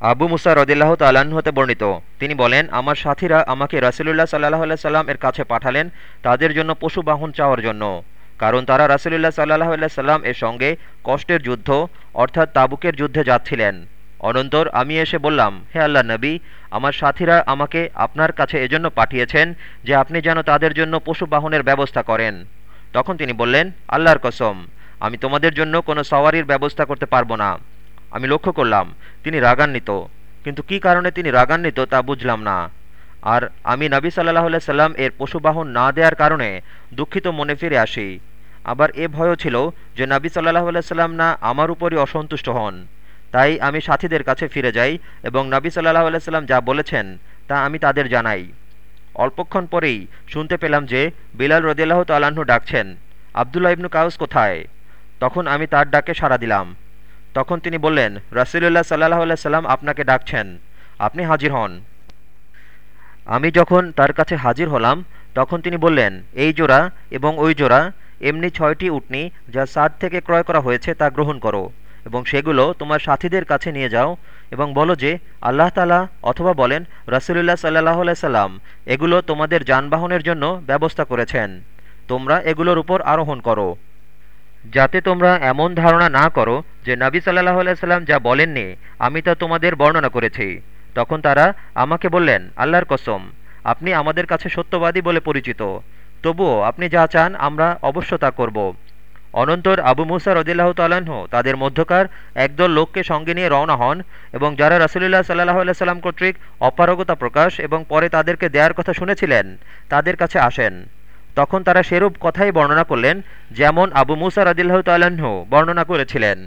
আবু মুসা রদিল্লাহ তাল্লাহ্ন হতে বর্ণিত। তিনি বলেন, আমার সাথীরা আমাকে রাসুলুল্লাহ সাল্লাহ আল্লাহ সাল্লাম এর কাছে পাঠালেন তাদের জন্য পশু বাহন চাওয়ার জন্য। কারণ তারা রাসুলুল্লাহ সাল্লাহ আল্লাহ সাল্লাম এর সঙ্গে কষ্টের যুদ্ধ, অর্থাৎ তাবুকের যুদ্ধে যাচ্ছিলেন। অনন্তর আমি এসে বললাম, হে আল্লাহ নবী, আমার সাথীরা আমাকে আপনার কাছে এজন্য পাঠিয়েছেন যে আপনি যেন তাদের জন্য পশু বাহনের ব্যবস্থা করেন। তখন তিনি বললেন, আল্লাহর কসম, আমি তোমাদের জন্য কোনো সওয়ারির ব্যবস্থা করতে পারব না। আমি লক্ষ্য করলাম তিনি রাগান্বিত। কিন্তু কি কারণে তিনি রাগান্বিত তা বুঝলাম না। আর আমি নবী সাল্লাহ সাল্লাম এর পশুবাহন না দেওয়ার কারণে দুঃখিত মনে ফিরে আসি। আবার এ ভয়ও ছিল যে নবী সাল্লাহ সাল্লাম না আমার উপরই অসন্তুষ্ট হন। তাই আমি সাথীদের কাছে ফিরে যাই এবং নবী সাল্লাহ সাল্লাম যা বলেছেন তা আমি তাদের জানাই। অল্পক্ষণ পরেই শুনতে পেলাম যে বিলাল রদিল্লাহ তাল্লাহ্ন ডাকছেন, আবদুল্লাহ ইবনু কাউস কোথায়? তখন আমি তার ডাকে সাড়া দিলাম। তখন তিনি বললেন, রাসুলুল্লাহ সাল্লাহ সাল্লাম আপনাকে ডাকছেন, আপনি হাজির হন। আমি যখন তার কাছে হাজির হলাম, তখন তিনি বললেন, এই জোড়া এবং ওই জোড়া, এমনি ছয়টি উটনি যা সাদ থেকে ক্রয় করা হয়েছে তা গ্রহণ করো এবং সেগুলো তোমার সাথীদের কাছে নিয়ে যাও এবং বলো যে, আল্লাহ তালা অথবা বলেন, রাসুলুল্লাহ সাল্লাহ সাল্লাম এগুলো তোমাদের যানবাহনের জন্য ব্যবস্থা করেছেন। তোমরা এগুলোর উপর আরোহণ করো। যাতে তোমরা এমন ধারণা না করো যে নবী সাল্লাহ সাল্লাম যা বলেননি, আমি তা তোমাদের বর্ণনা করেছি। তখন তারা আমাকে বললেন, আল্লাহর কসম, আপনি আমাদের কাছে সত্যবাদী বলে পরিচিত। তবুও আপনি যা চান, আমরা অবশ্য তা করব। অনন্তর আবু মুসা রদিল্লাহ তাল্লাহ্ন তাদের মধ্যকার একদল লোককে সঙ্গে নিয়ে রওনা হন এবং যারা রাসুলুল্লাহ সাল্লাহ সাল্লাম কর্তৃক অপারগতা প্রকাশ এবং পরে তাদেরকে দেওয়ার কথা শুনেছিলেন, তাদের কাছে আসেন। তখন তারা সেরূপ কথাই বর্ণনা করলেন, যেমন আবু মুসা রদিল্লাহ তাল্লাহ্ন বর্ণনা করেছিলেন।